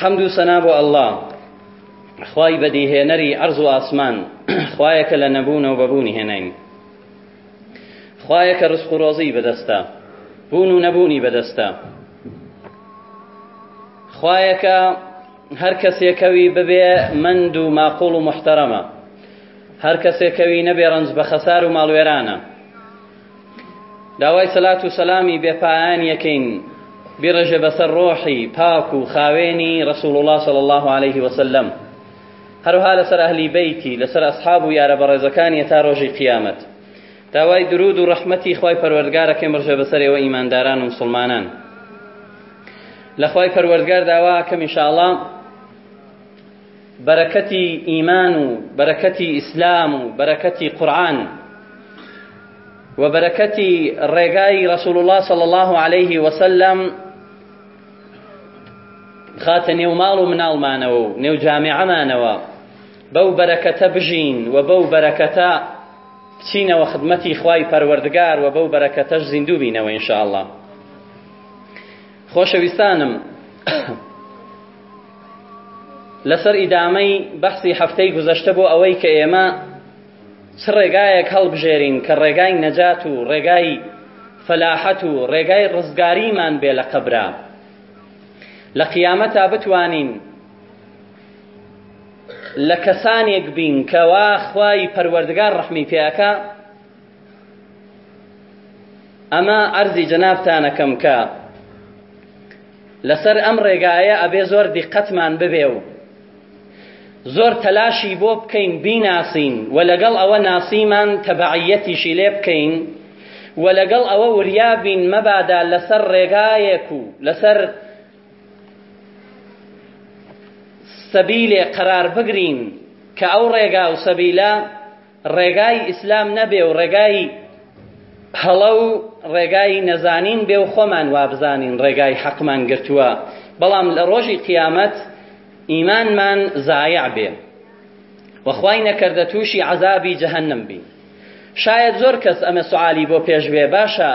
حەمد و سەنا بۆ ئەلله خوای بەدیهێنەری ئەرز و ئاسمان خوایەکە لە نەبوونەوە بەبوونی هێنین خوایەکە ڕسق و ڕۆزی بەدەستە بوون و نەبوونی بەدەستە خوایەکە هەر کەسێکەوی ببێ مند و ماقوڵ و محتەرەمە هەر کەسێکەوی نەبێ ڕنج بە خەسار و ماڵوێرانە داوای سەلات و سەلامی بێپایان یەکەین بێڕێژە بەسەر ڕۆحی پاک و خاوێنی ڕسوول الله صلی الله عليه وسلم هەروها لەسەر ئەهلی بەیتی لەسەر ئەسحاب و یارە بەڕێزەکانی تا ڕۆژی قیامەت داوای درود و ڕەحمەتی خی پەروەردگارەکەی مرژە بەسەرەوە ئیمانداران و مسلمانان لە خی پەروەردگار داوا کەم ئینشاءڵڵا بەرەکەتی ئیمان و بەرەکەتی ئیسلام و بەرەکەتی قورآن وبركة رجاي رسول الله صلى الله عليه وسلم خاتە نێو ماڵ و مناڵمانەوە و نێو جامعەمانەوە بەو بەرەکەتە بژین و بەو بەرەکەتە بچینەوە خدمەتی خوای پەروەردگار و بەو بەرەکەتەش زیندوو بینەوە ئینشاءڵڵا خۆشەویستانم لەسەر ئیدامەی بەحسی هەفتەی گذەشتە بۆ ئەوەی کە ئێمە چ ڕێگایەک هەڵبژێرین کە ڕێگای نەجات و ڕێگای فەلاحەت و ڕێگای ڕزگاریمان بێ لە قەبرا لە قیامەتا بتوانین لە کەسانێک بین کەوا خوای پەروەردگار ڕەحمی پێیاکە ئەمە ئەرزی جەنابتانەکەم کە لەسەر ئەم ڕێگایە ئەبێ زۆر دیقەتمان ببێ و زۆر تەلاشی بۆ بکەین بیناسین و لەگەڵ ئەوە ناسیمان تەبعەتیشی لێ بکەین و لەگەڵ ئەوە وریابین مەبادا لەسەر ڕێگایەک و لەسەر سەبیلێ قرار بگرین کە ئەو ڕێگا و سەبیلە ڕێگای ئیسلام نەبێ و ڕێگای هەڵە و ڕێگای نەزانین بێ و خۆمان وابزانین ڕێگای حەقمان گرتووە بەڵام لە ڕۆژی قیامەت ئیمانمان زایع بێ وەخوای نەکردە تووشی عذابی جەهەنم بین شاید زۆر کەس ئەمە سوعالی بۆ پێشوێ باشە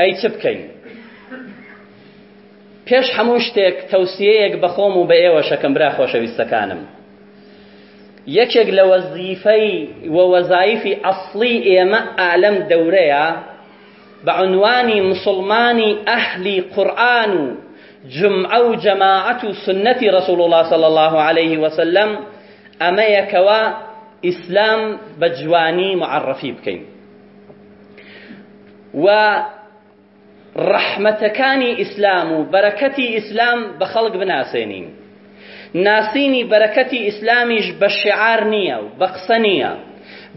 ئەی چ بکەین پێش هەموو شتێک تەوسیەیەک بەخۆم و بە ئێوە شەکەم برا خۆشەویستەکانم یەکێک لە وەزیفەی و وەزایفی ئەسڵی ئێمە ئالەم دەورەیە بە عنوانی مسلمانی ئەهلی قورآن و جمعە و جەماعەت و سنەتی رەسوڵ الله صلی الله عليه وسلم ئەمە یەکەوە ئیسلام بە جوانی معرفی بکەین و ڕەحمەتەکانی ئیسلام و بەرەکەتی ئیسلام بە خەڵک بناسێنین ناسینی بەرەکەتی ئیسلامیش بە شعار نییە و بە قسە نییە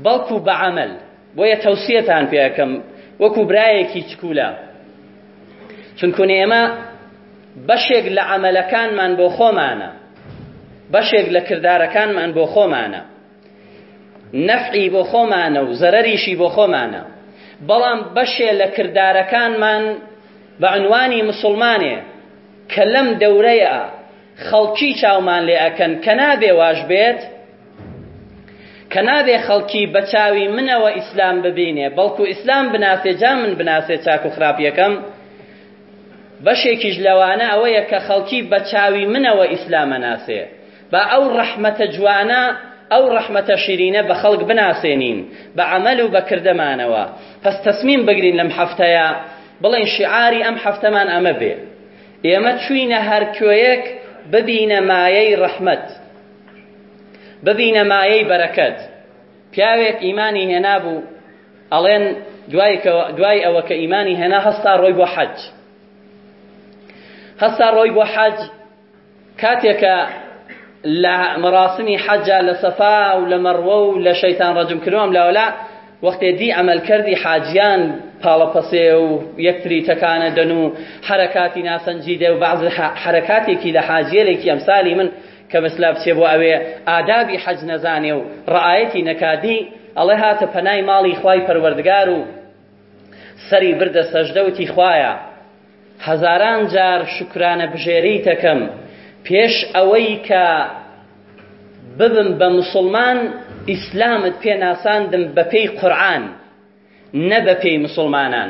بەڵکو بە عمل بۆیە تەوسیەتان پێەکەم وەکو برایەکی چکولا چونکون ئێمە بەشێک لە عملەکانمان بۆ خۆمانە بەشێک لە کردارەکانمان بۆ خۆمانە نەفعی بۆ خۆمانە و زەرریشی بۆ خۆمانە بەڵام بەشێ لە کردارەکانمان بە عنوانی مسلمانێ کە لەم دەورەیە خەڵکی چاومان لێ ئەکەن کە نابێ واش بێت کە نابێ خەڵکی بە چاوی منەوە ئیسلام ببینێ بەڵکو ئیسلام بناسێ جا من بناسێ چاک و خراپ یەکەم بەشێکیش لەوانە ئەوەیە کە خەڵکی بە چاوی منەوە ئیسلامە ناسێ با ئەو ڕەحمەتە جوانە ئەو ڕەحمەتە شیرینە بە خەڵک بناسێنین بە عمل و بەکردەمانەوە پس تەسمیم بگرین لەم هەفتەیە بڵێن شعاری ئەم حەفتەمان ئەمە بێ ئێمە چوینە هەرکوێیەک ببینە مایەی ڕەحمەت ببینە مایەی بەرەکەت پیاوێک ئیمانی هێنا بوو ئەڵێن دوای ئەوە کە ئیمانی هێنا هەستا ڕۆی بۆ حەج هەستا ڕۆی بۆ حەج کاتێکە لە مەراسمی حەجا لە سەفا و لە مەڕوە و لە شەیتان ڕەجم کردوم لەولا وەختێ دی ئەمەلکردی حاجیان پاڵەپەسێ و یەکتری تەکانە دەن و حرکاتی ناسەنجیدە و بعض حرکاتێکی لە حاجێلێکی ئەمسای من کە بەسلا بچێ بۆ ئەوێ ئادابی حەج نەزانێ و ڕعاەتی نەکادی ئەڵێ هاتە پەنای ماڵی خی پەروەردگار و سەری بردە سەژدەوتی خویە هەزاران جار شکرانە بژێری تەکەم پێش ئەوەی کە ببم بە مسلمان ئیسلامت پێ ناساندم بە پێی قورآن نە بە پێی مسلمانان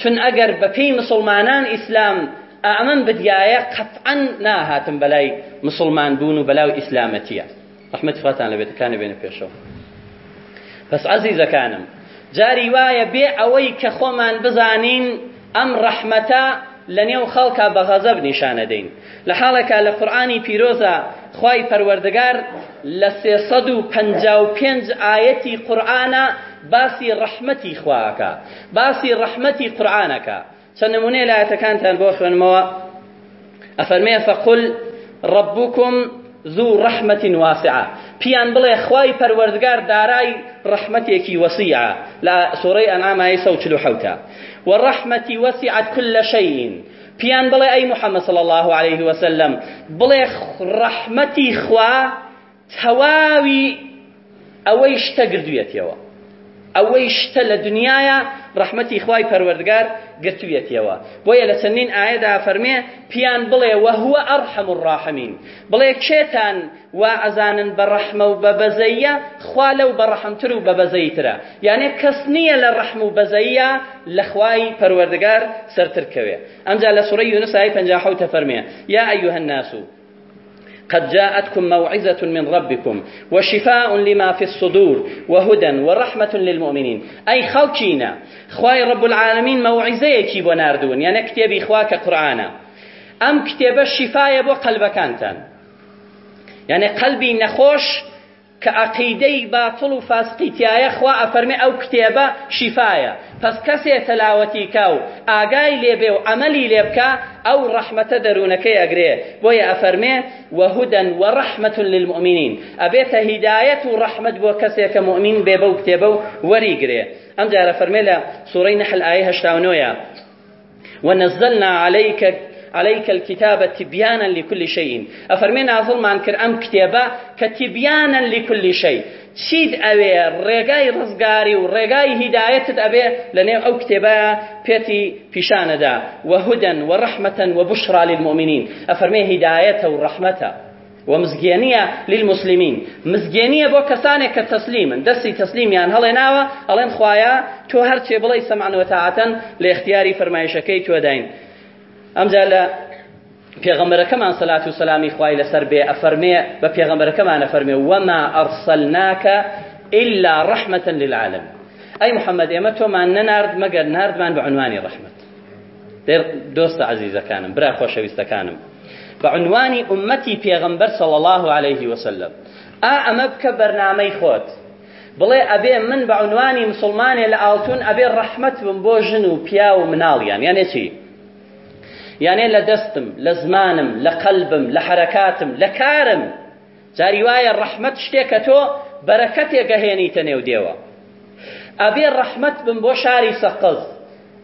چون ئەگەر بە پێی مسلمانان ئیسلام ئەمەم بدیایە قەتعەن ناهاتم بەلای مسلمان بوون و بەلاو ئیسلامەتیە ڕحمەتی خواتان لە بێتەکانە بێنە پێشەوە بەس عەزیزەکانم جاری وایە بێ ئەوەی کە خۆمان بزانین ئەم ڕەحمەتە لە نێو خەڵکە بە غەزەب نیشانە دەین لە حاڵێکە لە قورآانی پیرۆزە خی پەروەردگار لە سێسەد و پنج ئاەتی قورآە باسی ڕەحمەتی خواکە باسی ڕەحمەتی قورآانەکە چەند نمونێ لایەتەکانتان بۆ خوێنمەوە ئەفەرمێ فەقل ڕبووکم زوو ڕەحمەتی واسعە پیان بڵێ خوای پەروەردگار دارای ڕەحمەتێکی وەسیعە لە سوڕەی ئەنامایی سە و چلو حوتە والرحمة وسعت كل شيء بيان بلا أي محمد صلى الله عليه وسلم بلا رحمتي خوا تواوي أويش شتە گردوێتیەوە ئەوەی شتە لە دنیاە ڕحمەتی خوای پەروەردگار گرتوێتیەوە بۆیە لە چەندین ئاەدا فەرمێ پیان بڵێ وەهوە ئەرحەم و ڕاحمین بڵێ کێتان وا ئەزانن بە ڕەحمە و بە بەزەیە خوا لەو بە ڕەحمتر و بە بەزەیترە یانێ کەس نییە لە ڕەحم و بەزەیە لە خوای پەروەردگار سەرترکەوێ ئەمجا لە سوڕی یونسای 50 فەرمێ یا ئەیوهەن ناسوو قد جاءتكم موعظة من ربكم وشفاء لما في الصدور وهدى ورحمة للمؤمنين أي خلقينا خواي رب العالمين موعظيكي بناردون يعني اكتب إخواك قرآن أم كتاب الشفاء بو أنت يعني قلبي نخوش کە عقیدەی باتڵ و فاسقیتایە خوا ئەفەرمێ ئەو کتێبە شیفاایە پس کەسێ تەلاوەتی کاو ئاگای لێبێ و ئەمەلی لێ بکە ئەو ڕەحمەتە دەروونەکەی ئەگرێ بۆیە ئەفەرمێ وەهودەن وەڕەحمەت للمؤمنین ئەبێتە هیدایەت و ڕەحمەت بۆ کەسێکە مؤمن بێ بەو کتێبە و وەریگرێ ئەم جارە فەرمێ لە سوڕەی نەحل ئاەیە هەشتاونۆیە ونزلنا عليك عليك الكتاب تبيانا لكل شيء افرمي نافل مان كر ام كتابه كتبيانا لكل شيء چید ئەوێ ڕێگای ڕزگاری و ڕێگای هیدایەتت ئەبێ لەنێو ئەو کتێبایە پێتی پیشانەدا وهدەن وەڕەحمەتەن وەبشرا للمؤمنین ئەفەرمێ هیدایەتە و ڕەحمەتە ومزگێنیە للمسلمین مزگێنیە بۆ کەسانێک کە تەسلیمن دەستی تەسلیمیان هەڵێناوە ئەڵێن خوایە تۆ هەرچێ بڵی سەمانوەتەعاتەن لە اختیاری فەرمایشەکەی تۆداین ئەمجا لە پێغەمبەرەکەمان سەلاتی و سەلامی خوای لەسەر بێ ئەفەرمێ بە پێغەمبەرەکەمان ئەفەرمێ وەما ئەرسەلناکە إلا رحمة للعالم أي محمد ئێمە تۆمان نەنارد مەگەر نردمان بە عنوانی ڕحمت دۆستە عزیزەکانم برا خۆشەویستەکانم بە عنوانی ئومەتی پێغەمبەر صلى الله عليه وسلم ئا ئەمە بکە بەرنامەی خۆت بڵێ ئەبێ من بە عنوانی مسلمانێ لە ئاڵتون ئەبێ ڕەحمت بم بۆ ژن و پیا و مناڵیان یانە چی؟ یانێ لە دەستم لە زمانم لە قەلبم لە حرەکاتم لە کارم جاری وایە ڕەحمەت شتێکە تۆ بەرەکەتێکە هێنیتە نێو دێوە ئەبێ ڕەحمەت بم بۆ شاری سەقز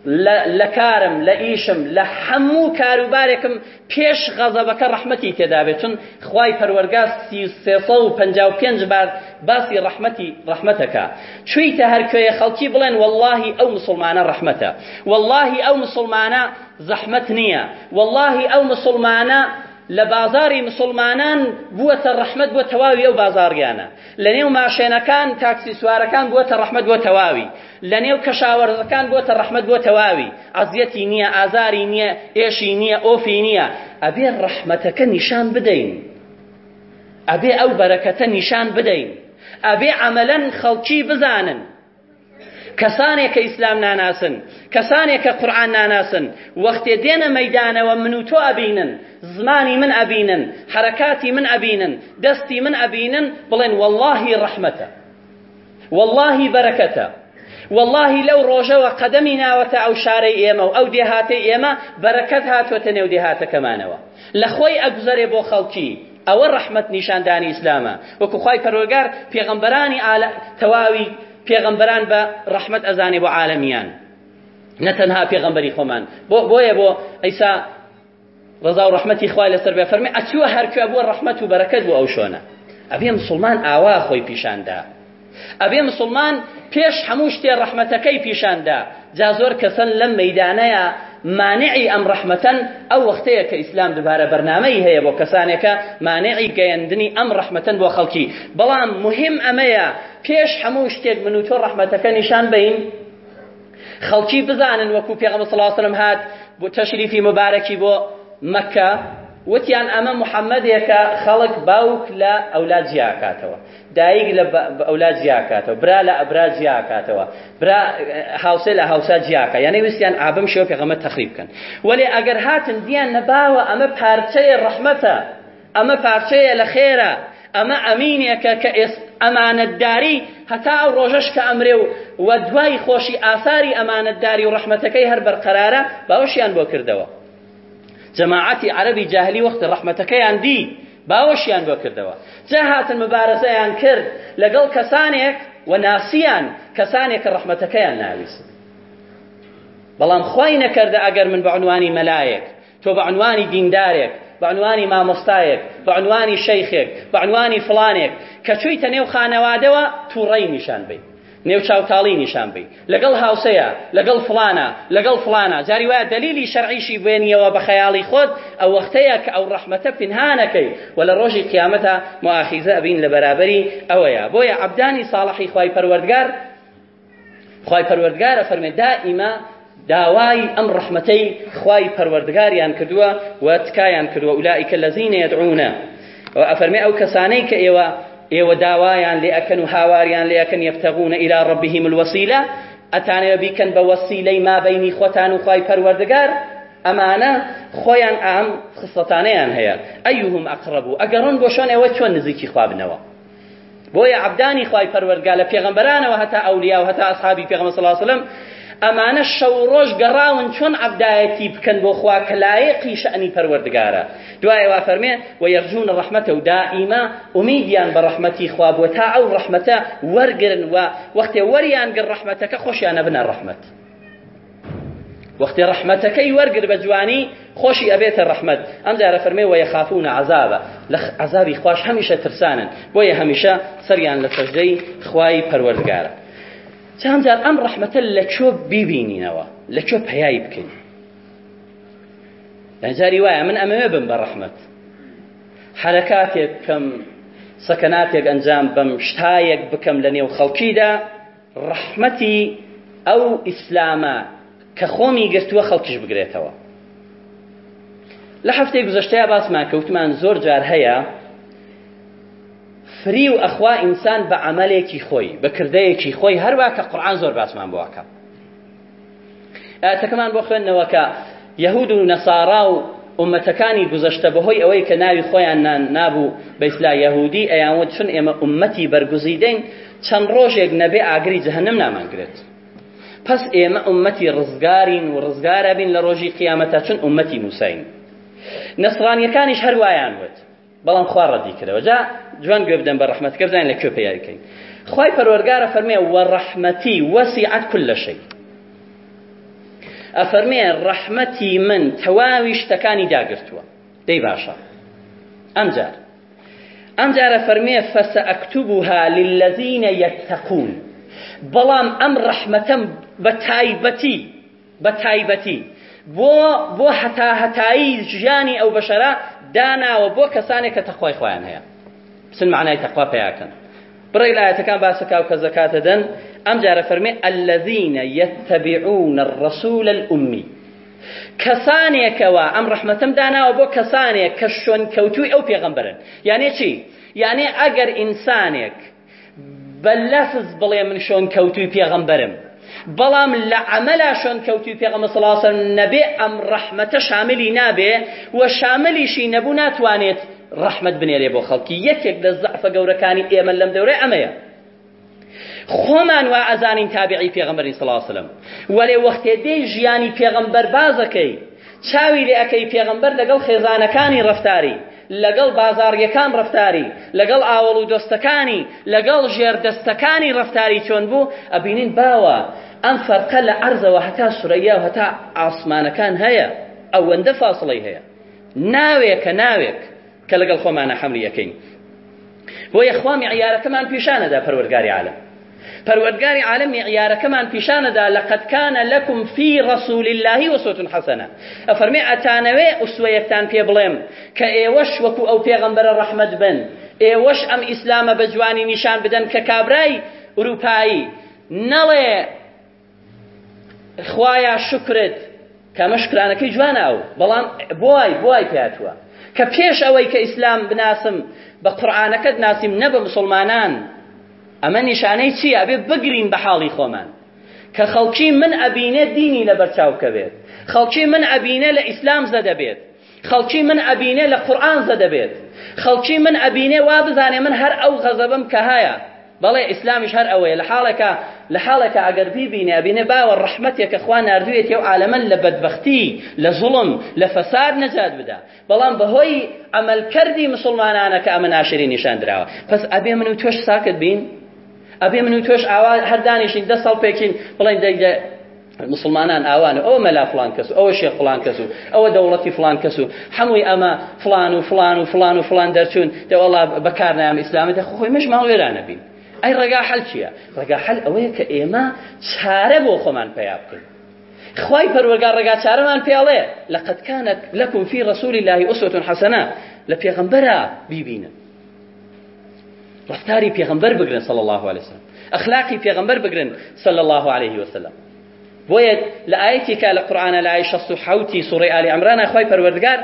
لە کارم لە ئیشم لە هەموو کاروبارێکم پێش غەزەبەکە ڕەحمەتی تێدابێت چون خوای پەروەرگاز سێسە و پنجاو پێنج بار باسی ڕەحمەتی ڕەحمەتەکە چویتە هەرکوێیە خەڵکی بڵێن واللهی ئەو مسلمانە ڕەحمەتە واللهی ئەو مسلمانە زەحمەت نییە واللهی ئەو مسلمانە لە بازاری مسلمانان بووەتە ڕەحمت بۆ تەواوی ئەو بازاریانە لە نێو ماشێنەکان تاکسی سوارەکان بووەتە ڕەحمت بۆ تەواوی لە نێو کەشاوەرزەکان بووەتە ڕەحمت بۆ تەواوی ئەزیەتی نییە ئازاری نییە ئێشی نییە ئۆفی نییە ئەبێ ڕەحمەتەکە نیشان بدەین ئەبێ ئەو بەرەکەتە نیشان بدەین ئەبێ عملەن خەڵکی بزانن کەسانێک کە ئیسلام ناناسن کەسانێک کە قورآن ناناسن وەختێ دێنە مەدانەوە من و تۆ ئەبینن زمانی من ئەبینن حرکاتی من ئەبینن دەستی من ئەبینن بڵێن واللهی ڕەحمەتە واللهی بەرەکەتە واللهی لەو ڕۆژەوە قەدەمی ناوەتە ئەو شارەی ئێمە و ئەو دێهاتەی ئێمە بەرەکەت هاتوەتە نێو دێهاتەکەمانەوە لە خۆی ئەگوزەرێ بۆ خەڵکی ئەوە ڕەحمت نیشاندانی ئیسلامە وەکو خی پەرۆگار پێغەمبەرانی تەواوی پێغەمبەران بە ڕەحمەت ئەزانێ بۆ عالەمیان نەتەنها پێغەمبەری خۆمان بۆ بۆیە بۆ ئەیسا ڕزا و ڕەحمەتی خوای لەسەر بێ فەرمێ ئەچووە هەرکوێ بۆ ڕەحمەت و بەرەکەت بۆ ئەو شۆنە ئەبێ مسلمان ئاوا خۆی پیشاندا ئەبێ مسلمان پێش هەموو شتێ ڕەحمەتەکەی پیشاندا جا زۆر کەسەن لەم مەدانەیە مانعی ئەم ڕحمەتەن ئەو وەختەیە کە ئیسلام دوبارە بەرنمەی هەیە بۆ کەسانێکە مانعی گەیاندنی ئەم ڕحمەتەن بۆ خەڵکی بەڵام مهم ئەمەیە پێش هەموو شتێک من و تۆ ڕحمەتەکە نیشان بین خەڵکی بزانن وەکو پێغەمبەر صلی الله علیه و سلم هات بۆ تەشریفی مبارەکی بۆ مەکە وتیان ئەمە محەممەدێکە خەڵک باوک لە ئەولا جیاکاتەوە دایک لە ئەولا جیاکاتەوە برا لە ئەبرا جیاکاتەوە برا هاوسێ لە هاوسا جیاکە یعنی وستیان ئابم شێوە پێغەمە تەخریبکەن وەێ ئەگەر هاتن دیان نەباوە ئەمە پارچەیە ڕەحمەتە ئەمە پارچەیە لە خێرە ئەمە ئەمینێکە کە ئەمانەتداری هەتا ئەو ڕۆژەش کە ئەمرێ و وە دوای خۆشی ئاساری ئەمانەتداری و ڕەحمەتەکەی هەر بەرقەرارە باوەشیان بۆ کردەوە جەماعەتی عەرەبی جاهلی وەختی ڕەحمەتەکەیان دی باوەشیان بۆ کردەوە جا هاتن مبارەزەیان کرد لەگەڵ کەسانێک و ناسیان کەسانێک کە ڕەحمەتەکەیان ناویست بەڵام خوای نەکردە ئەگەر من بە عنوانی مەلایەک تۆ بە عنوانی دیندارێک بە عنوانی مامۆستایەک بە عنوانی شەیخێک بە عنوانی فلانێک کە چوویتە نێو خانەوادەوە تووڕەی نیشان بیت نێو چاوتاڵی نیشان بی لەگەڵ هاوسەیە لەگەڵ فلانە لەگەڵ فلانە جاری وایە دلیلی شەرعیشی بێنیەوە بە خەیاڵی خۆت ئەو وەختەیە کە ئەو ڕەحمەتە پنهانەکەی و لە ڕۆژی قیامەتە مواخیزە ئەبین لە بەرابەری ئەوەیە بۆیە عبدانی ساڵحی خی پەروەردگار خی پەروەردگارە فەرمێ دائیمە داوای ئەم ڕحمەتەی خی پەروەردگاریان کردووە و تکایان کردووە ئولائیکە لە زیینە یدعونە ئەفەرمێ ئەو کەسانەی کە ئێوە ئێوە داوایان لێ ئەکەن و هاواریان لێ ئەکەن یەفتەغونە ئیلا ڕەبیهیم الوەسیلە ئەتانەوە بیکەن بە وەسیلەی مابەینی خۆتان و خوای پەروەردگار ئەمانە خۆیان ئام خسەتانەیان هەیە ئەیوهم ئەقڕەبوو ئەگەڕۆن بۆ شۆن ئێوە چۆن نزیکی خوابنەوە بۆیە عبدانی خوای پەروەردگار لە پێغەمبەرانەوە هەتا ئەولیا و هەتا ئەسحابی پێغەمبەر صلی الله علیه و سلم ئەمانە شەو ڕۆژ گەڕاون چۆن عبدایەتی بکەن بۆ خوا کە لایەقی شەعنی پەروەردگارە دوایە وا فەرمێ و یەرجون ڕەحمەتە و دائیما ئومیدیان بە ڕەحمەتی خوا بووە تا ئەو ڕەحمەتە وەرگرن و وەختێ وەریان گر ڕەحمەتەکە خۆشیانە بنە ڕەحمەت وەختی ڕەحمەتەکەی وەرگر بە جوانی خۆشی ئەبێتە ڕەحمەت ئەم جارە فەرمێ و یەخافون عذابە لە عذابی خوش هەمیشە ترسانن بۆیە هەمیشە سەریان لە فەژدەی خوای پەروەردگارە چند جار ئەم ڕەحمەتە لە چۆ بیبینینەوە لە چۆ پەیایی بکەین ئەجاری وایە من ئەمەوێ بم بە ڕەحمەت حرکاتێک بکەم سەکەناتێک ئەنجام بەم شتایەک بکەم لە نێو خەڵکیدا ڕەحمەتی ئەو ئیسلامە کە خۆمی گرتووە خەڵکیش بگرێتەوە لە هەفتەی گزەشتەیە باسمان کەوتمان زۆر جار هەیە فری و ئەخوا ئینسان بە عملێکی خۆی بەکردەیەکی خۆی هەروە کە قورآن زۆر باسمان بواکە ئاتەکەمان بۆ خوێندنەوەکە یەهود و نەسارا و ئومەتەکانی گوزەشتە بەهۆی ئەوەی کە ناوی خۆیان نابوو بە ئیسلا یەهودی ئەیانوت چون ئێمە ئومەتی بەرگزیدەین چەند ڕۆژێک نەبێ ئاگری جەهەنم نامانگرێت پس ئێمە ئومەتی ڕزگارین و ڕزگارە بین لە ڕۆژی قیامەتە چون ئومەتی موسین نەسرانیەکانیش هەروایان وت بەڵام خوا ڕەدی کردەوە جا جوان گوێ بدەن بە ڕەحمەتەکە بزانین لە کوێ پیاریکەین خوای پەروەرگارە فەرمێ وەڕەحمەتی وەسیعەت کل لە شەی ئەفەرمێ ڕەحمەتی من تەواوی شتەکانی داگرتووە دەی باشە ئەمجار ئەمجارە فەرمێ فەسەئەکتوبها للەزینە یەتەقون بەڵام ئەم ڕەحمەتەم بە تایبەتی بە تایبەتی بۆ بۆ هەتا هەتایی ژیانی ئەو بەشەرە داناوە بۆ کەسانێک کە تەخوای خۆیان هەیە بسن معنای تەخوا پێیاکەن بڕی لایەتەکان باسەکاو کە زەکاتە دەن ئەم جارە فەرمێ ئەلەذینە یەتەبیعونە ڕەسوول الأمی کەسانێکەوە ئەم ڕەحمەتم داناوە بۆ کەسانێک کە شوێن کەوتوی ئەو پێغەمبەرن یانێ چی یانێ ئەگەر ئینسانێک بە لەفز بڵێ من شۆن کەوتوی پێغەمبەرم بەڵام لە عملا شوێن کەوتی پێغەمە سڵاسن نەبێ ئەم ڕەحمەتە شاملی نابێ و شاملیشی نەبوو ناتوانێت ڕەحمت بنێرێ بۆ خەڵکی یەکێک لە زەعفە گەورەکانی ئێمە لەم دەورە ئەمەیە خۆمان وا ئەزانین تابعی پێغەمبەری سڵاسلم وەرێ وەختێ دەی ژیانی پێغەمبەر بازەکەی چاوی لێ ئەەکەی پێغەمبەر لەگەڵ خێزانەکانی ڕفتاری لەگەڵ بازاڕیەکان ڕفتاری لەگەڵ ئاوەڵ و دۆستەکانی لەگەڵ ژێردەستەکانی ڕفتاری چۆن بوو ئەبینین باوە ئەم فەرقە لە عرضەوە هەتا سورەیە و هەتا ئاسمانەکان هەیە ئەوەندە فاصلی هەیە ناوێکە ناوێک کە لەگەڵ خۆمانە حملی یەکەین بۆ یەخوامی عیارەکەمان پیشانەدا پەروەرگاری عالم پەروەردگاری عالم معیارەکەمان پیشانەدا لەقەت کانە لەکم فی ڕەسولی اللهی وەسوتون حەسەنە ئەفەرمێ ئەتانەوێ ئوسوەیەکتان پێ بڵێم کە ئێوەش وەکو ئەو پێغەمبەرە ڕەحمەت بن ئێوەش ئەم ئیسلامە بە جوانی نیشان بدەن کە کابرای ئوروپایی نەڵێ خوایا شکرت کەمە شکرانەکەی جواناو بەڵام بۆی بۆی پێاتوە کە پێش ئەوەی کە ئیسلام بناسم بە قورآانەکەت ناسیم نە بە مسلمانان ئەمە نیشانەی چییە ئەبێ بگرین بە حاڵی خۆمان کە خەڵکی من ئەبینێ دینی لە بەرچاوکە بێت خەڵکی من ئەبینە لە ئیسلام زەدەبێت خەڵکی من ئەبینێ لە قورآن زەدەبێت خەڵکی من ئەبینێ وا بزانێ من هەر ئەو غەزەبم کە هەیە بەڵێ ئیسلامیش هەر ئەوەیە لە حاڵەکە لە حاڵەکە ئەگەر بیبینێ ئەبینێ باوە ڕەحمەتێکە خوا نردوێت ئەو عالەمەن لە بەدبختی لە زوڵم لە فەساد نەجات بدا بەڵام بەهۆی ئەمەلکردی مسلمانانە کە ئەمە ناشری نیشان درراوە پس ئەبێ من و توێش ساکت بین ئەبێ من و تۆش ئاوا هەردانیشین دە ساڵ پێکین بڵێن دەیدە مسلمانان ئاوانە ئەو مەلا فلان کەس ئەوە شێ فلان کەس و ئەوە دەوڵەتی فلان کەس و هەمووی ئەمە فلان و فلان و فلان و فلان دەرچوون دەوەڵا بەکار نام ئیسلامی دە خۆی مش ماوێرانە بین ئەی ڕێگا حەل چییە ڕێگا حەل ئەوەیە کە ئێمە چارە بۆ خۆمان پیا بکەین خی پەروەگار ڕێگا چارەمان پیاڵێ لەقەت کانت لەکم فی ڕسووری لای ئوسوتون حەسەنە لە پێغمبەرە بیبینن رفتاری پیغمبر بگرن صلی الله علیه وسلم اخلاقی پیغمبر بگرن صلی الله علیه وسلم بۆیە لە ئاەتێکا لە قورآانە لای 16حوتی سوڕی علی ئەمرانە خۆی پەروەردگار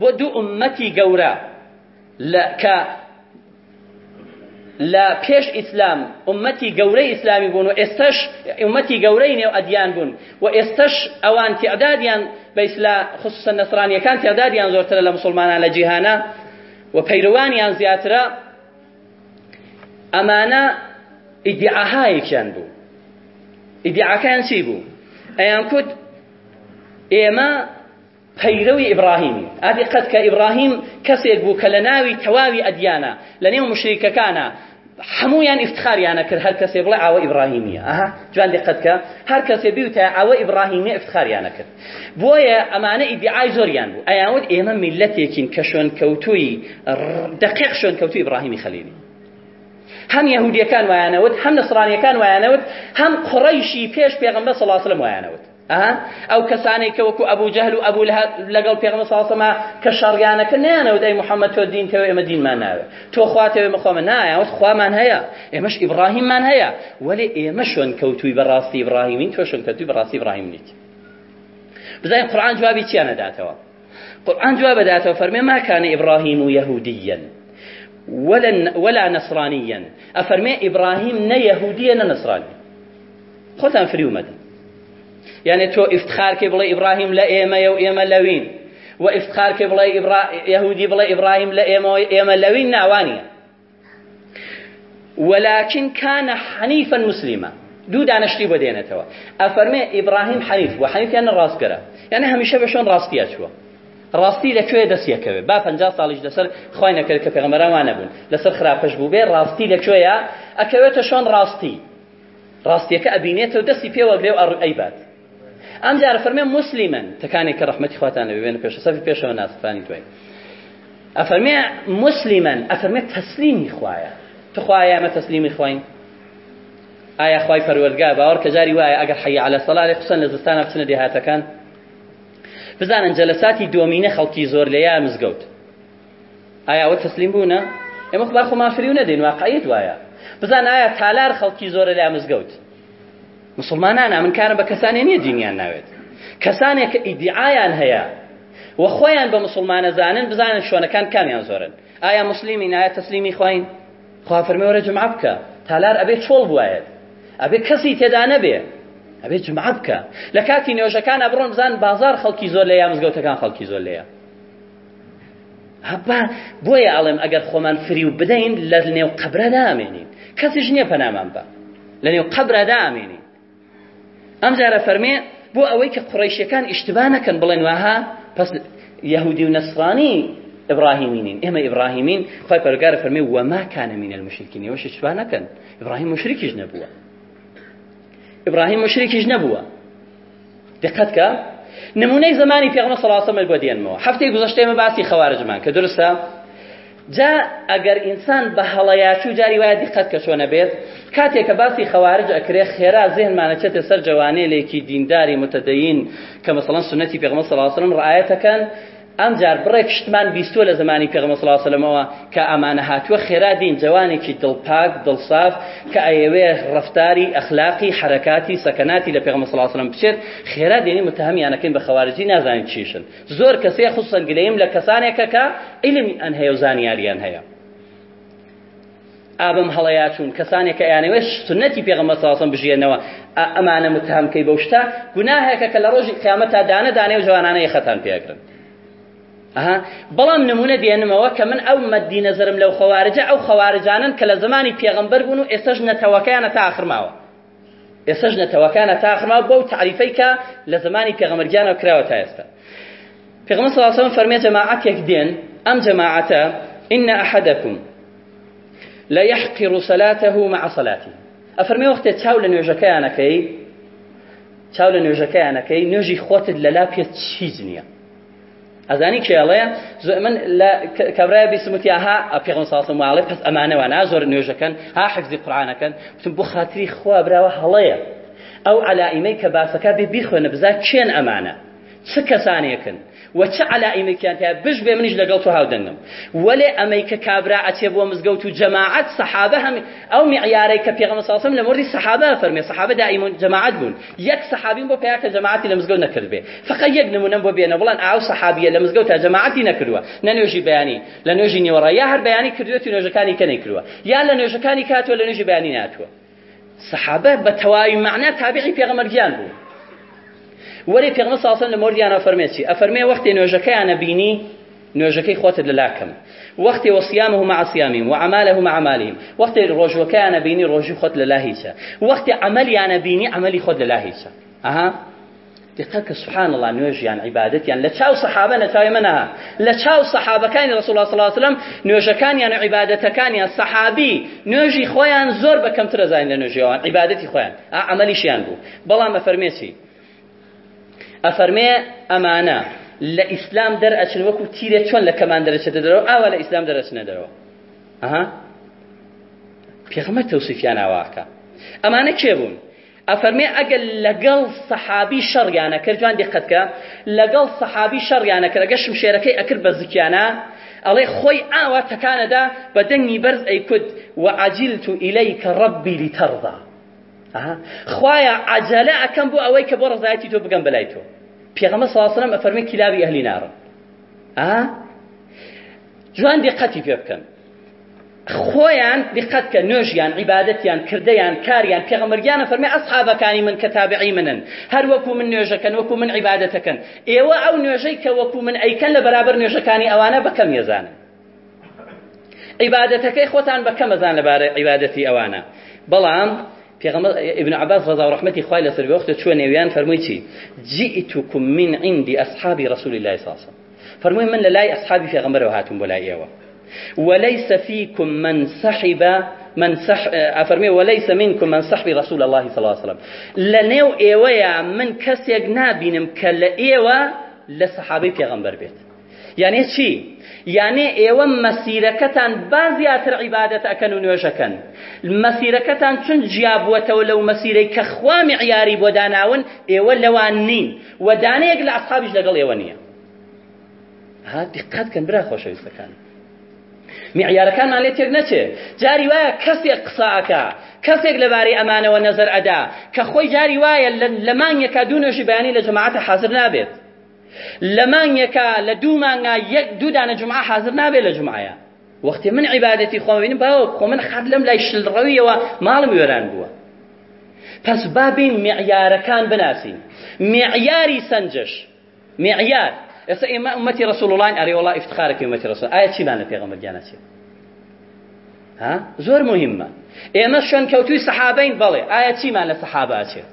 بۆ دوو عمەتی گەورە لا پیش اسلام امتی عمەتی اسلامی بون و استش امتی گەورەی نێو ادیان بون و ئێستش ئەوان تێعدادیان به اسلام خصوصا نصرانی کان تعدادیان لە مسلمانان علی جهانا و پیروانیان زیاترە امانه ادعاها ئەمانە ئیدعاهایەکیان بوو ئیدعاکان چی بوو ئەیان کوت ئێمە پەیرەوی ئیبراهیمی ئادی قەت کە ئیبراهیم کەسێک بوو کە لە ناوی تەواوی ئەدیانە لە نێو مشریکەکانە هەمویان ئفتخاریانە کرد هەر کەسێ بڵێ ئاوە ئیبراهیمیە ئەها جوان دقت کە هەر کەسێ بیوتە ئەوە ئیبراهیمی ئفتخاریانە کرد زور ئەمانە بو زۆریان بوو ئەیانوت ئێمە میلەتێکین کە شوێنکەوتوی دقیق شوێنکەوتوی ئیبراهیمی خەلیلی هەم یهودیەکان وایانەوت هەم نسرانیەکان وایانەوت هەم قڕەیشی پێش پێغمبەر صلی الله علیه و وایانەوت ئەو کەسانێک کە وەکو ئەبوو جەهل و ئەبوو لەگەڵ پێغمە ساسەما کە شەڕیانەکە نیانەوە دای محەممەد تۆ دینتەوە ئێمە دینمان ناوێت تۆ خواتەوە مەخۆمە نایەوە خوامان هەیە ئێمەش ئیبراهیممان هەیە وەێ ئێمە شوێن کەوتوی بەڕاستی ئبراهیمین تۆ شوێن کەوتوی بەڕاستی ئبراهیم نیت بزای قورآان جوابی چیانەداتەوە قورآان جواب بەداتەوە فەرمێ ماکانە ئیبراهیم و یەهودیەن ولا ولا نصرانيا افرمي ابراهيم نه يهوديا نه نصراني خۆتان يعني تو افتخار تۆ ئفتخارکێ بڵێ ئیبراهیم لە ئێمەە و ئێمە لەوین و ئفتخارکێ ابرا يهودي بلا ابراهيم لا ايما ايما لوين نعواني ولكن كان حنيفا مسلما دوو دانشتی بۆ دێنێتەوە ابراهيم حنيف وحنيف و حنیفیان ڕاستگەرە يعني هەمیشە بە شۆن ڕاستیە چوە ڕاستی لەکوێ دەسیەکەوێ با 50 ساڵیش لەسەر خی نەکرد کە پێغمەراوان نەبوون لەسەر خراپەش بوو بێ ڕاستی لەکوێیە ئەکەوێتە شۆن ڕاستی ڕاستیەکە ئەبینێتەوە دەستی پێوە بێ ئەیبات ئەم جار فەرمێ مسللیمن تەکانێک کە ڕحمەتی خواتان لە بێن پێش سەفی پێشەوە ناسفانی دوای ئەفەرمێ مسللیمن ئەفەرمێ تەسلیمی خوایە تخوایە ئەمە تەسلیمی خوین ئایا خی پەروەرگا باوەڕ کە جاری وایە ئەگەر حەیە على سەڵالێک قسەن لە زستانە بچنە دێهاتەکان بزانن جەلەساتی دۆمینە خەڵکی زۆر لە یا مزگەوت ئایاوە تەسلیم بوونە ئێمە خبار خۆمافری و نەدەین واقعیت وایە بزان ئایا تالار خەڵکی زۆرە لە مزگەوت مسلمانانە من کارم بە کەسانێ نییە دینیان ناوێت کەسانێک کە ئیدعایان هەیە و خۆیان بە مسلمانە زانن بزانن شوێنەکان کامیان زۆرن ئایا مسللیمی نایە تەسلیمی خوین خوافرمەوەرە جمع بکە تالار ئەبێ چۆڵ بواێت ئەبێ کەسی تێدا نەبێ ئەبێ جمع بکە لە کاتی نێۆژەکان ئەبڕۆن بزان بازار خەڵکی زۆر لە یا مزگەوتەکان خەڵکی زۆر لەیە هەبا بۆیە ئاڵێم ئەگەر خۆمان فری و بدەین لە نێو قبرە دامێنین کەسیش نییە پەنامان بە لە نێو قبرە دامێنین ئەم جارە فەرمێ بۆ ئەوەی کە قڕیشەکان ئیشتبانەکەن بڵێن واها پس یهودی و نەسرانی ابراهيمين اما ابراهيمين خايف رجال فرمي وما كان من المشركين وش شبانكن ابراهيم مشرك نبوه ئبراهیم مشرێکیش نەبووە دقت کە نمونەی زمانی پێغمە سەڵاسەمە بۆ دێنمەوە هەفتەی گوزەشتێمە باسی خەوارجمان کە درستە جا ئەگەر ئینسان بە هەڵەیاچی و جاری وایە دقت کە چۆنە بێت کاتێک کە باسی خەوارج ئەکرێ خێرا زێنمانەچێتە سەر جوانێ لێکی دینداری متەدەین کە مەسەڵەن سنەتی پێغمە سەڵاسەم ڕایەتەکەن ئەم جار بڕێک شتمان بیستوە لە زمانی پێغمە سلاسەلمەوە کە ئەمانە هاتووە خێرادین جوانێکی دڵپاک دڵساف کە ئەیەوێ ڕفتاری ئەخلاقی حرکاتی سەکەناتی لە پێغمە سلاسەلم بچێت خێرادێنی متهمیانەکەین بە خەوارجی نازانین چیشن زۆر کەسێ خوسەنگرەیم لە کەسانێکە کە ئیلمی ئەن هەیە و زانیاریان هەیە ئابم هەڵەیا چوون کەسانێک کە یانەوێ سنەتی پێغمە ساسم بژێنەوە ئەمانە متهمکەی بەشتا گوناهەیەکە کە لە ڕۆژی قیامەتدا دانە دانێ و جوانانەیە خەتان پێگرن بەڵام نمونە دێنمەوە کە من ئەو مەدی نەزرم لەو خەوارجە ئەو خەوارجانن کە لە زمانی پێغمبەر بوون و ئێستش نەتەوەکەیانە تاخرماوە ئێستش نەتەوەکانە تاخرماوە بەو تعریفەی کە لە زمانی پێغەمەرگیانەوە کراوە تا ئێستا پێغمە سەڵاسەم فەرمێ جەماعەتێک دێن ئەم جەماعەتە ئینە ئەحەدەکم لە یحقیڕ سەلاتەه مع سەلاتی ئەفەرمێ وەختێ چاو لە نوێژەکەیانەکەی چاو لە نوێژەکەیانەکەی نوێژی خۆتت لەلا پێ چیز نییە ئەزانی کێڵێ من لە کەبرای بیسمتیاها ئەپیغم ساسم وواڵێ پس ئەمانەوە نا زۆر نوێژەکەن ها حفزی قڕانەکەن وتم بۆ خاتری خوا براوە هەڵەیە ئەو علائیمەی کە باسەکە بێ بیخوێنە بزا چێن ئەمانە چ کەسانێکن و چه علائمێکیان تیا بش بێ به لەگەڵ تۆ تو وەێ ولی کە کابرا ئەچێ بۆ مزگو تو جماعت صحابه هم آو میعیارەی که پێغەمە صلیم لمردی صحابه فرمی صحابه دائما جماعت بون یک یەک با بۆ جماعتی لمزگو نکرد مزگەوت فقط یک نمونم با بیان ولن آو سەحابیە لمزگو تا جماعتی نکرده نە بیانی بەیانی نیورا نوێژی نێوەڕە یا هەر بەیانی کردوێت و نوێژەکانی کە نەیکردووە یا لە نوێژەکانی کاتوە لە نوێژی بەیانی ناتوە سەحابە بە تەواوی معنە تابعی پێغەمەرگیان بوو وەری پێغمە ساسن لە مردیانە فەرمێکی ئەفەرمێ وەختی انا بینی نوێژەکەی خۆتت لە لاکەم وەختی وەسیامه معسیامیم و عمالهم عمالیم وەختی ڕۆژەکەیانە بینی ڕۆژی خۆت لە لاهیچە وەختی عملیانە بینی عملی خۆت لە اها ئەها دقیقا سبحان الله نوێژیان عیبادەتیان لە صحابه سەحابە نەچاوی منها لە صحابة كان رسول الله صلی الله علیه و سلم نوێژەکانیان و عیبادەتەکانیان سەحابی نوێژی زور زۆر بەکەمترە زاین لە نوێژیان عیبادەتی خۆیان بو بلا ما بەفەرمێسی ئەفەرمێ ئەمانە لە ئیسلام دەرئەچن وەکو تیرێ چۆن لە کەمان دەرەچێتە دەرەوە ئاوا لە ئیسلام دەرەچنە دەرەوە ئەها پێغەمبەر تەوسیفیان ئاواکە ئەمانە کێ بوون ئەفەرمێ ئەگەر لەگەڵ سەحابی شەڕیانە کردوان دقەتکە لەگەڵ سەحابی شەڕیانە کە ئەگە شمشێرەکەی ئەکرد بە زکیانە ئەڵێ خۆی ئاوا تەکانەدا بە دەنگی بەرز ئەیکوت وعجلت إليك ربي لترضى خوایە عجلە ئەەکەم بۆ ئەوەی کە بۆ ڕزایەتی تۆ بگەم بەلای تۆ پێغەمە ساسنم ئەفەرمی کلابی ئەهلی نارن جوان دقەتی پێ بکەن خۆیان دقت کە نوێژیان عیباەتیان کردەیان کاریان پێغەمەرگیانە فەرمی ئەسحابەکانی من کە تابعی منن هەر وەکو من نوێژەکەن وەکو من عیباەتەکەن ئێوە ئەو نوێژەی کە وەکو من ئەیکەن لە بەرابەر نوێژەکانی ئەوانە بەکەم ێزانن عیباەتەکەی خۆتان بەکەمەزان لەبارە عیباەتی ئەوانە بەڵام پیغمبر ابن عباس رضا الله رحمتی خوای لسر به وقت چون نویان فرموی چی جئتكم من عند اصحاب رسول الله صلی الله عليه وسلم فرموی من لای اصحاب پیغمبر و هاتم بلای ایوا وليس فيكم من سحب من سح افرمي اه، وليس منكم من سحب رسول الله صلى الله عليه وسلم لنيو ايوا من كسيق جنابين كلا ايوا لصحابي پیغمبر بيت يعني شي یانێ ئێوە مەسیرەکەتان با زیاتر عیبادەت ئەکەن و نوێژەکەن مەسیرەکەتان چون جیابووەتەوە لەو مەسیرەی کە خوامی عیاری بۆ داناون ئێوە لەوان نین و دانەیەک لە ئەسحابیش لەگەڵ ئێوە نییە ها دقتکەن برا خۆشەویستەکان معیارەکانمان لێ تێک نەچێ جاری وایە کەسێک قساکە کەسێک لەبارەی ئەمانەوە نەزەر ئەدا کە خۆی جاری وایە لە مانگێکا دوو نوێژی بەیانی لە جەماعەتە حاضر نابێت لە مانگێکە لە دوو مانگا یەک دوو دانە جمعە حاضر نابێت لە جمعایە وەختی من عیبادەتی خۆین باوە خۆ من خەت لەم لای شلڕەویەوە ماڵم وێران بووە پس بابین معیارەکان بناسین معیاری سنجش معیار ئێستا ئێمە ئومەتی ڕسوڵڵان ئەرێوەڵا ئفتخارەکە ئومەتی ڕسوڵ ئایا چیمان لە پێغەمبەر گیانەچێ ها زۆر مهمە ئێمە شوێن کەوتوی سەحابەین بەڵێ ئایا چیمان لە سەحابە ئاچێت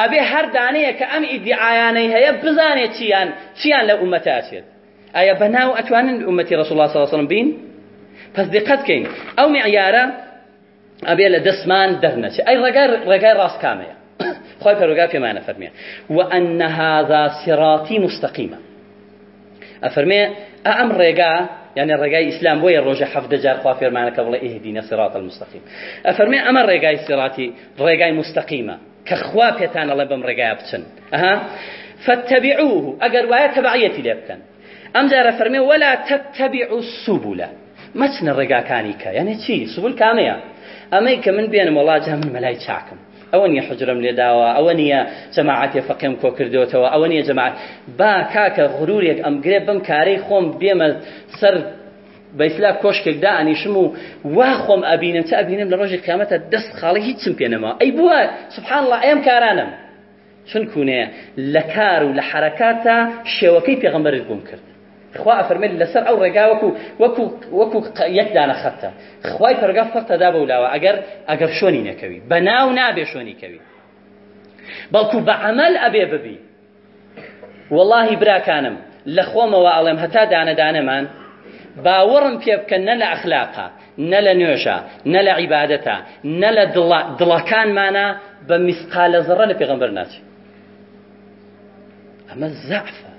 ئەبێ هەر دانەیە کە ئەم ئیدعاانەی هەیە بزانێت چیان چیان لە ئومەتە ئاچێت ئایا بەناو ئەتوانن ئومەتی ڕسوڵات سەڵسەڵم بین پس دقت کەین ئەو معیارە ئەبێ لە دەسمان دەرنەچێت ئەی ڕێگای ڕێگای ڕاستکامەیە خۆی پەرۆگا پێمانە فرمي وأن هذا صراطي مستقيمه افرمي ئەم ڕێگا يعني ڕێگای ئیسلام بۆیە الرجاء حفظ جار خوا معناك بڵێ إهدينا صراط المستقيم أفرمي أمر ڕێگای صراطي ڕێگای مستقيمة كخوا بيتان الله بمرقابتن أها فاتبعوه أجر ويا تبعية ليبتن أم زار فرمي ولا تتبعوا السبل متن الرقا كانيك يعني شيء سبل كامية أميك من بين ملا جهم الملايكاكم أوني حجرم لداوا أوني جماعة يفقهم كوكردوتوا أوني جماعة با كاك غرور أم قريب بمكاري خوم بيمل سر بەیسلا کۆشکێکدا ئەنیشم و وا خۆم ئەبینم چ ئەبینم لە ڕۆژی قیامەتە دەست خاڵی هیچم پێنەمەوە ئەی بووە سبحان الله ئەم کارانم چون کونەیە لە کار و لە حرەکاتە شێوەکەی پێغەمبەرت بووم کرد خوا ئەفەرمێت لەسەر ئەو ڕێگا وەکو وەکو وەکو یەکدانە خەتە خوای پەرگا فەختەدا بە ولاوە ئەگەر ئەگەر شوێنی نەکەوی بەناو نابێ شوێنی کەوی بەڵکو بە عمل ئەبێ ببی واللهی براکانم لە خۆمەوە ئەڵێم هەتا دانەدانەمان باورم پێ بکە نە نل نوشا نل لە نل نە لە عیباەتە نە لە دڵەکانمانە بە میسقالە اما الزعفة اما ناچی ئەمە زعفە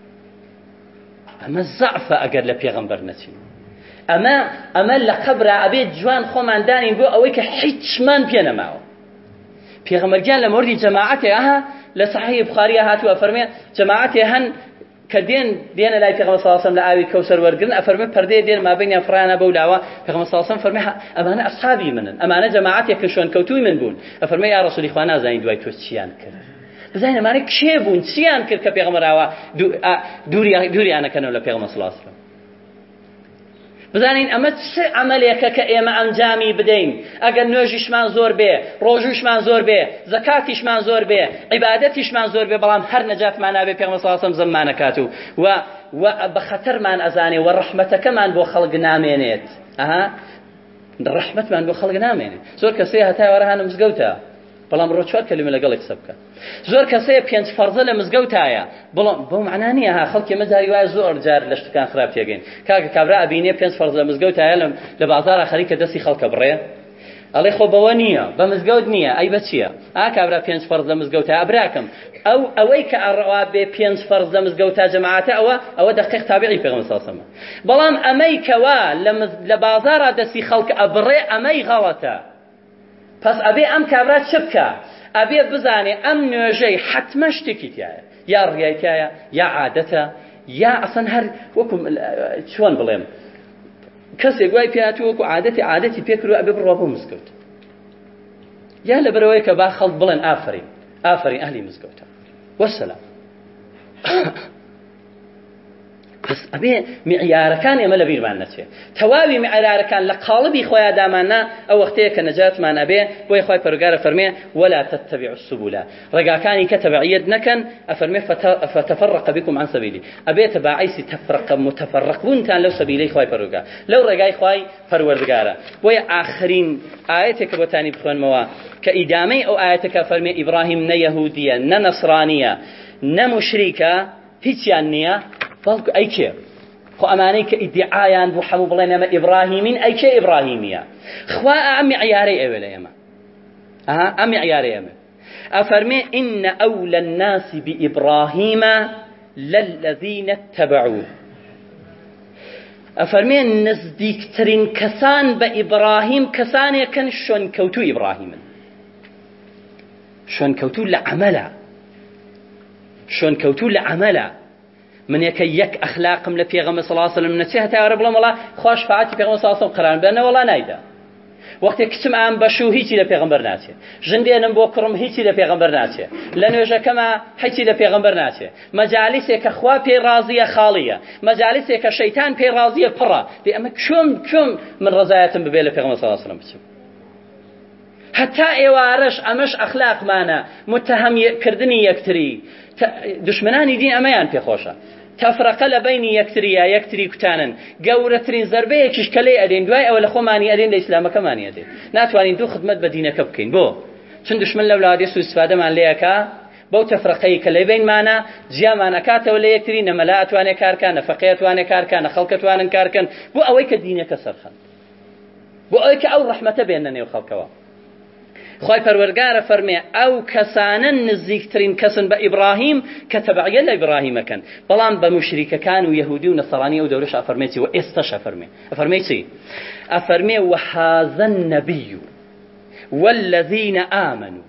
ئەمە زعفە ئەگەر لە پێغمبەر نەچین ئەمە ئەمە لە قبرا ئەبێت جوان خۆماندانین بۆ ئەوەی کە هیچمان پێ نەماوە پێغمەرگیان لە مردی جەماعەتێ آها لە صحیح بخاری هاتووە فەرمێ جەماعەتێ هن کە دێن دێنە لای پێغمە ساسم لە ئاوی کەوسەر وەرگن ئەفەرمە پردێ دێن مابینیان فرانە بەو لاوە پێغمە ساسم أما أنا أصحابي منن ئەمانە جەماعاتێک کە شوێن كوتوي من بوون ئەفەرمە یا ڕسولی خوا نازانین دوای تۆ چیان کرد بزانین ئەمانە کێ بوون چیان کرد کە پێغمەراوە دووریانەکەنەوە لە پێغمە سلاس بزانین ئەمە چ ئەمەلێکە کە ئێمە ئەنجامی بدەین ئەگەر نوێژیشمان زۆر بێ ڕۆژوشمان زۆر بێ زەکاتیشمان زۆر بێ عیبادەتیشمان زۆر بێ بەڵام هەر نەجاتمان نابێ پێمەساسم زمانەکات و و و بە خەتەرمان ئەزانێ و ڕەحمەتەکەمان بۆ خەڵک نامێنێت ئەها ڕەحمەتمان بۆ خەڵک نامێنێت زۆر کەسێ هەتاوەرەهانم زگەوتە بەڵام ڕۆ چوار کەلمە لەگەڵی قسە بکە زۆر کەسەیە پێنج فەرزە لە مزگەوتایە بڵام بۆ معنا نییە ها خەڵکی مەجاری وایە زۆر جار لە شتەکان خراپ تێگەین کاکە کابرا ئەبینێ پێنج فەرز لە مزگەوتایە لە بازارە خەریکە دەستی خەڵکە بڕێ ئەڵێ خۆ بەوە نییە بە مزگەوت نییە ئەی بە چییە ئا کابرا پێنج فەرز لە مزگەوتە ئابراکەم ئەو ئەوەی کە ئەڕوا بێ پێنج فەرز لە مزگەوتە جەماعاتە ئەوە ئەوە دەقیق تابعی پێغمساسەمە بەڵام ئەمەی کەوا لە بازارە دەستی خەڵک ئەبڕێ ئەمەی غەڵەتە پس ئەبێ ئەم کابرا چ بکە ئەبێ بزانێ ئەم نوێژەی حتممە شتێکی تایە یا ڕیایکایە یا عادەتە یا ئەسەن هەر وەکم چۆن بڵێم کەسێک وای پیاتی وەکو عادەتی عادەتی پێکرو ئەبێ بڕوا بۆ مزگەوت یا لە بەرەوەی کە با خەڵ بڵێن ئافرین ئافرین ئەهلی مزگەوتە وەسەلام بس ئەبێ معیارەکان بیر لە بیرمان نەچێت معیار کان لقالبی قاڵبی خۆیان او ئەو وەختەیە نجات نەجاتمان ابی بۆی خۆی پەرگارە فرمی ولا تتبع السبولا ڕێگاکانی کە تەبعیت نکن ئەفەرمێ فتفرق بكم عن سبيلي ابی تبعیس تفرق متفرق تان لو سەبیلەی خۆی پەرگا لەو ڕێگای خۆی پەروەردگارە بۆیە ئاخرین بخون بۆتانی بخوێنمەوە کە ئیدامەی ئەو ئاەتەکە فەرمێ ئیبراهیم نە یەهودیە نە نەسرانیە نە مشریکە هیچ نییە اي ئەیکێ خو ئەمانەی کە ئیدعایان بوو هەموو بڵێن ئەمە ئیبراهیمین ئەیکێ ئیبراهیمیە خوا ئەمی عیارەی ئەوێ لە ئێمە ئەمی عیارەی ئەمە ان ئینە الناس بابراهيم للذين بئیبراهیمە لەلەذینە الناس ديكترين كسان بابراهيم كسان يكن کەسانێکن شوێنکەوتو ابراهيم شوێنکەوتو لە عملە شون لە عملە منێکە یەک ئەخلاقم لە پێغەمە سەڵاسەلم نەچێ هەتاوارە بڵم وڵا خۆش فعاتی پێغەمە ساسم قران بێنە وڵا نایدا وەختی کچم ئام بەش و هیچی لە پێغمبەر ناچێ ژندێنم بۆ کڕم هیچی لە پێغمبەر ناچێ لە نوێژەکەمە هەچی لە پێغمبەر ناچێ مەجالیسێکە خوا پێڕازیە خاڵیە مەجالیسێکە شەیتان پێڕازیە پڕە پێ ئەمە چۆم چۆم من ڕزایەتم ببێ لە پێغمە ساسم بچم هەتا ئێوارەش ئەمەش ئەخلاقمانە متتەهەمکردنی یەکتری دشمنانی دین ئەمەیان پێخۆشە تەفرەقە لە بینی یەکتریە یەکتری کوتانن گەورەترین زربەیەکیش کەلێ ئەدەین دوای ئەوە لە خۆمانی ئەدەین لە ئیسلامەکەمانی ئەدەین ناتوانین دوو خدمت بە دینەکە بکەین بۆ چون دشمن لە وڵادی سوستفادەمان لێەکە بەو تەفرەقەی کە لە بینمانە جیامان ئەکاتەوە لە یەکتری نەمەلا ئەتوانێت کارکە نەفقەیە توانێت کارکە نە خەڵکەتوانن کارکەن بۆ ئەوەی کە دینەکە سەرخەن بۆ ئەوەی کە ئەو ڕەحمەتە بێنە نێو خەڵکەوە خی پەروەرگارە فەرمێ ئەو کەسانە نزیکترین کەسن بە ئیبراهیم کە تەبعە لە ئیبراهیمەکەن بەڵام بە مشریکەکان و یهودی و نەسەڵانی ئەو دەورش ئەفەرمێتی و ئێستەش ئەفەرمێ ئەفەرمەی چی ئەفەرمێ وەحازەن نەبی و والذینە ئامن و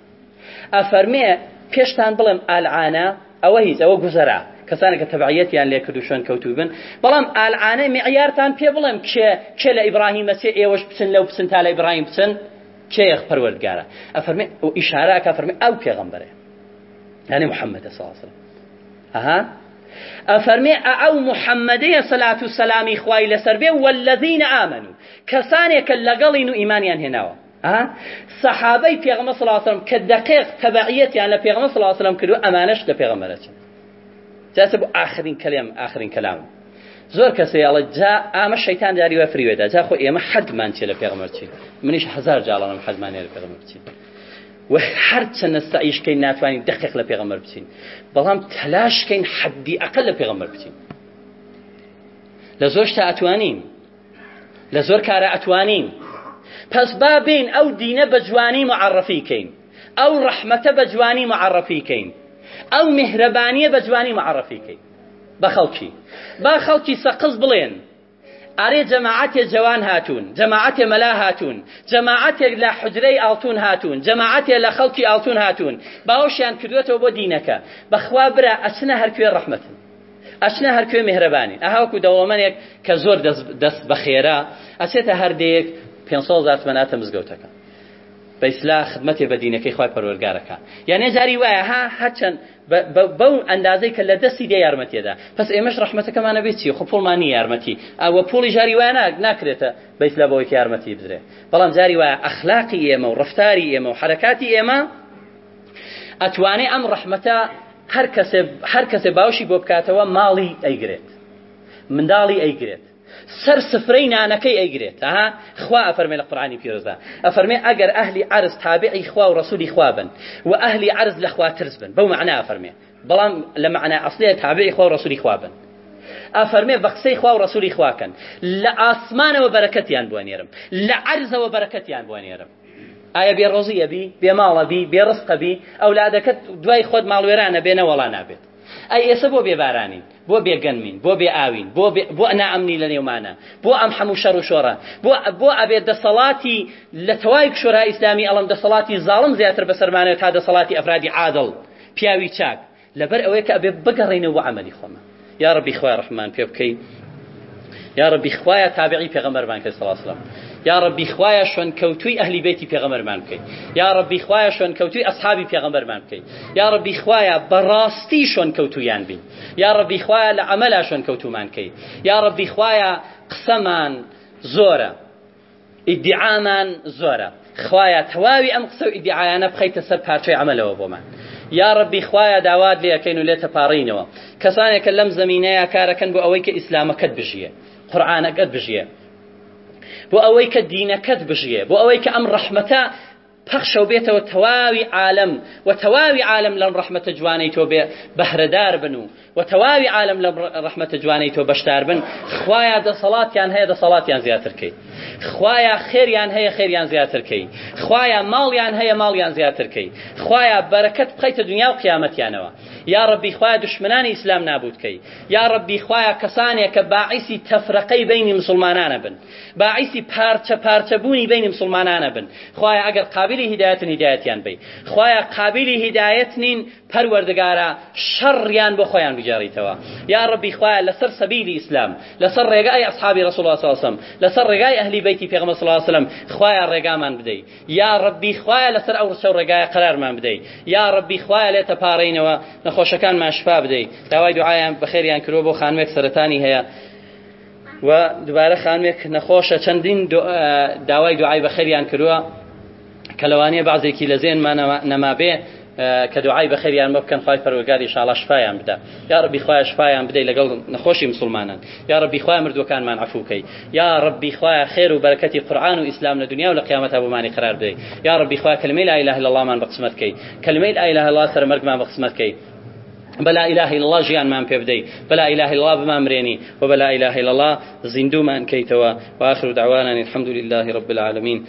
ئەفەرمێ پێشتان بڵێم ئالعانە ئەوە هیچ ئەوە گوزەرە کەسانێکە تەبعەتیان لێ کرد و شوێن کەوتو بن بەڵام ئالعانە معیارتان پێ بڵێم کێ کێ لە ئیبراهیمەچێ ئێوەش بچن لەو بچن تا لە ئیبراهیم بچن كيخ پروردگارا افرمي او اشاره كا او پیغمبره يعني محمد صلى الله عليه وسلم اها افرمي او محمد صلاه والسلام اخوي لسربي والذين امنوا كسانك لقلين ايمانيا هنا أها صحابي پیغمبر صلى الله عليه وسلم كدقيق تبعيتي على پیغمبر صلى الله عليه وسلم كدو امانش لپیغمبرته تاسب اخرين كلام اخرين كلام زۆر کەسی ئەڵە جا ئامە شەیتان جاریوە فریوێدا جا خۆ ئێمە حەدمان چێ لە پێغمەرچی منیش هزار جاڵانم حەدمانێ لە پێغمەرچی و هەر چەندە سعیشکەین ناتوانین دقیق لە پێغەمەر بچین بەڵام تەلاشکەین حەدی ئەقل لە پێغەمەر بچین لە زۆر تا ئەتوانین لە زۆر کارە ئەتوانین پس با بین ئەو دینە بە جوانی معرفیکەین ئەو ڕەحمەتە بە جوانی معرفیکەین ئەو میهرەبانیە بە جوانی معرفیکەین بە خەڵکی با خەڵکی سەقز بڵێن ئارێ جەماعەتێ جوان هاتوون جەماعەتێ مەلا هاتوون جەماعەتێک لە حجرەی ئاڵتون هاتوون جەماعەتێ لە خەڵکی ئاڵتون هاتوون باوەشیان کردوێتەوە بۆ دینەکە بەخوا برا ئەچنە هەرکوێ ڕەحمەتن ئەچنە هەرکوێ میهرەبانی ئەهاوکو دەوڵەمەنێک کە زۆر دەست بە خێرا ئەچێتە هەردەیەک 500 زار مناتە مزگەوتەکە بە ئیسلا خدمەتێ بە دینەکەی خی پەروەرگارەکە یانێ جاری وایە ها هەرچەند بەو ئەندازەی کە لە دەستی دێ یارمەتێدا پس ئێمەش ڕحمەتەکەمانە بێت چی خۆ پڵمانی یارمەتی ئەوە پۆلی جاری وایە ناکرێتە بە ئیسلا بەوەیکی یارمەتی بدرێ بەڵام جاری وایە ئەخلاقی ئێمە و ڕفتاری ئێمە و حرکاتی ئێمە ئەتوانێ ئەم ڕحمەتە هەر کەسێ باوشی بۆ بکاتەوە ماڵی ئەیگرێت منداڵی ئەیگرێت سر انا كي ايجريت ها خوا افرمي القراني قورآانی افرمي اجر اهلي ئەهلی تابعي تابعی خوا و ڕسولی خوا بن و ئەهلی عرض لە خوا ترس بن بەو معنا ئەفەرمێ بەڵام لە معنا ئەسلەیە تابعی خوا و ڕسولی خوا بن ئەفەرمێ بە قسەی خوا و ڕسولی خواکەن لە ئاسمانەوە بەرەکەتیان بوانێرم لە عرزەوە بەرەکەتیان بوانێرم ئایا بێ ڕۆزیە بی بێ ماڵە بی بێ ڕستە بی ئەولادەکەت دوای خۆت ماڵوێرانە ولا وەڵا ئەی ئێسە بۆ بێبارانین بۆ بێگەنمین بۆ بێ ئاوین بۆ ئەناعمنی لە نێومانە بۆ ئەم هەموو شەڕ و شۆڕە بۆ ئەبێ دەسەڵاتی لە تەواوی شۆرا ئیسلامی ئەڵم دەسەڵاتی زاڵم زیاتر بەسەرمانێت تا دەسەڵاتی ئەفرادی عادڵ پیاوی چاک لەبەر ئەوەیە کە ئەبێ بگەڕێنەوە بۆ عملی خۆمە یا ڕبی خوای ڕحمان پێ بکەی یا ڕبی خوایە تابعی پێغەمبەرمان کرد سەڵاسلام يا ربي خوايا شون كوتوي أهل بيتي پیغمبر من بكي يا ربي خوايا شون كوتوي أصحابي پیغمبر من بكي يا ربي خوايا براستي شون كوتويان بي يا ربي خوايا لعمل شون كوتو من يا ربي خوايا قسمان زورا ادعامان زورا خوايا تواوي أم قسو ادعايانا بخيت سر پارچي عمله بومان يا ربي خوايا داواد لي كينو لێتە پاڕینەوە کەسانێکە لەم زمینەیە كاركن بۆ ئەوەی کە بجيه قرانك قورآانەکەت بژیە بۆ ئەوەی کە دینەکەت بژیە بۆ ئەوەی کە ئەم ڕەحمەتە پەخشە بێتەوە تەواوی عالم و تەواوی عالم لەم ڕەحمەتە جوانەی تۆ بێ بەهرەدار بن و و تەواوی عالم لە ڕحمەتە جوانەی تۆ بەشدار بن خوایە دەسەڵاتیان هەیە دەسەڵاتیان زیاترکەی خوایە خێریان هەیە خێریان زیاترکەی خوایە ماڵیان هەیە ماڵیان زیاترکەی خوایە بەرەکەت بخەیتە دنیا و قیامەتیانەوە یا ڕبی خوایە دشمنانی ئیسلام نابوودکەی یا ڕبی خوایە کەسانێک کە باعیسی تەفرەقەی بینی مسلمانانە بن باعیسی پارچە پارچەبوونی بینی مسلمانانە بن خوایە ئەگەر قابلی هدایەتن هدایەتیان بی خوایە قابلی هدایەت نین پەروەردگارە شەڕیان بۆ خۆیان بگەڕیتەوە یا ڕبی خوایە لەسەر سەبیلی ئیسلام لەسەر ڕێگای ئەصحابی ڕسول الله صلی الله علیه وسلم لەسەر ڕێگای ئەهلی بیتی پێغمبەر صلی الله علیه وسلم خوایە ڕێگامان بدەی یا ڕبی خوایە لەسەر ئەو ڕچە ڕێگایە قرارمان بدەی یا ڕبی خوایە لێتە پارەینەوە نەخۆشەکانمان شفا بدەی داوای دوعایان بەخێریان کردووە بۆ خانوێک سەرەتانی هەیە و دوبارە خانمێک نەخۆشە چەندین داوای دوعای بەخەریان کردووە کە لەوانەیە بازێکی لە زێنمان نەما بێ آه، کە دوعای بە إن شاء الله خی پەرۆگاری بده شفایان بدا یارببی خخوای شفایان بده لەگەڵ نەخۆشی مسلمانان یارببی خخوای مردوەکانمان عفوکەی یارببی خخوایە خێر و بەرەکەتی قورآان و ئسلام لە دنیا و لە أبو بمانی قرار بده بدەی یارببی خخوای کلمەی لا اله إلا الله من لا لەڵامان بەقسمەتکەی کلمەی ئایلا هەڵا سەرمەرگمان بەقسمەتکەی بلا إله إلا الله جيان ما بيبدي بلا إله إلا الله بما مريني وبلا إله إلا الله زندو ما أنكيتوا وآخر دعوانا الحمد لله رب العالمين